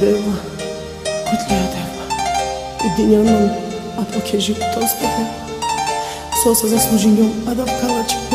Devam, kutluya Deva. U dinjanum, a po keži to s tebe. Sosa zaslužinjom, a da vkalačim.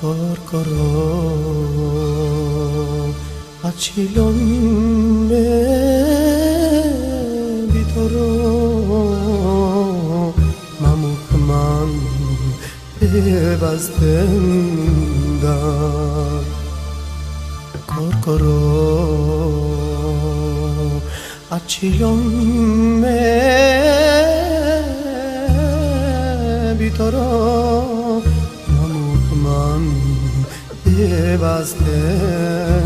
Corcoro Acilon me bitoro Mamukman bebastenda Corcoro Acilon me bitoro bebastenda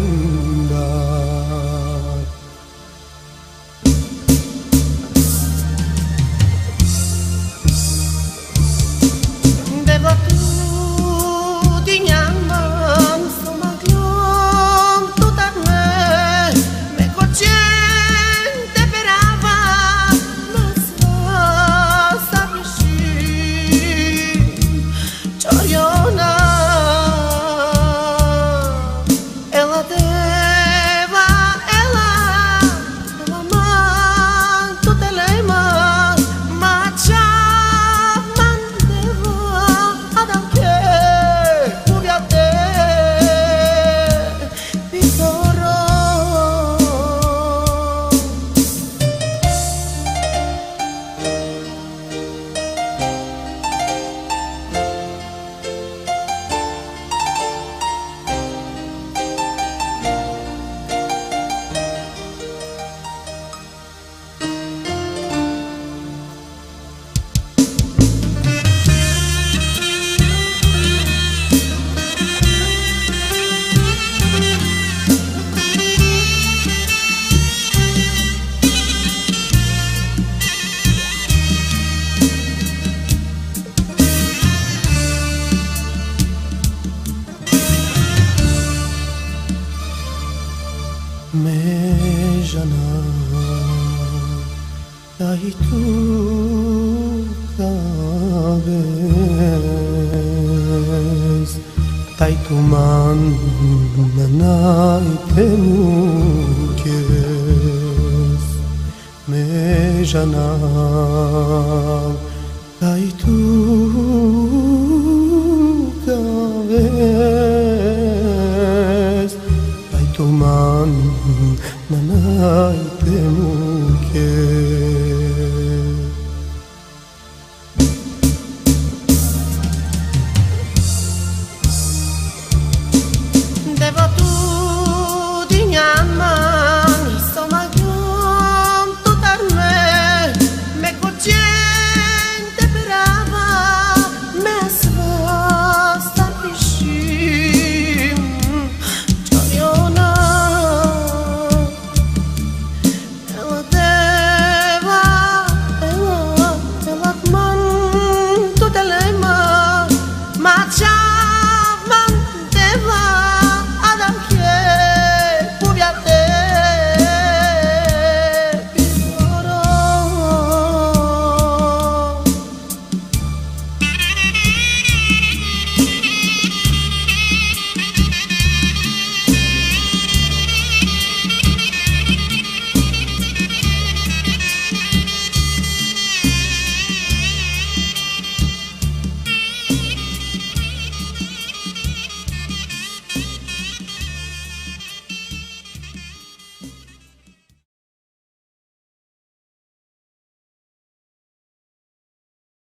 me jana. Dai tu caves dai tu man nanai temukes me jana. dai tu